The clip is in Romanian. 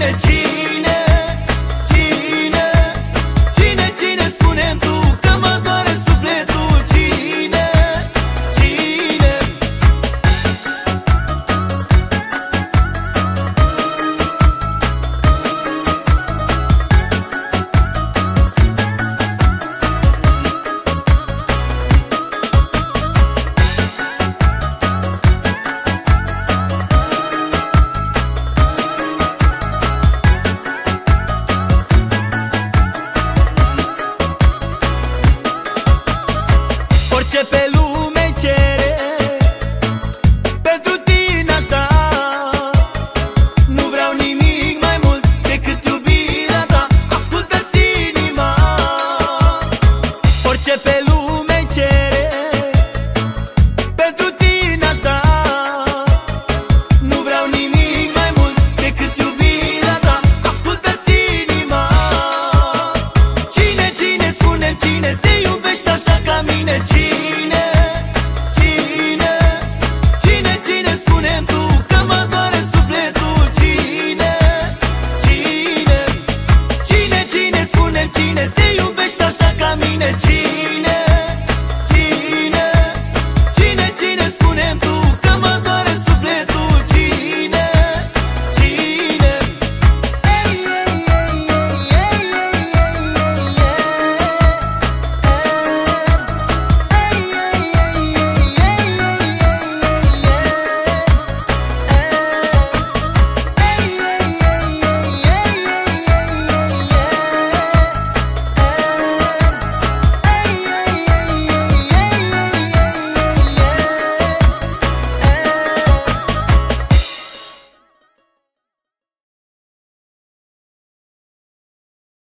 energy spune cine te iubește așa ca mine. Cine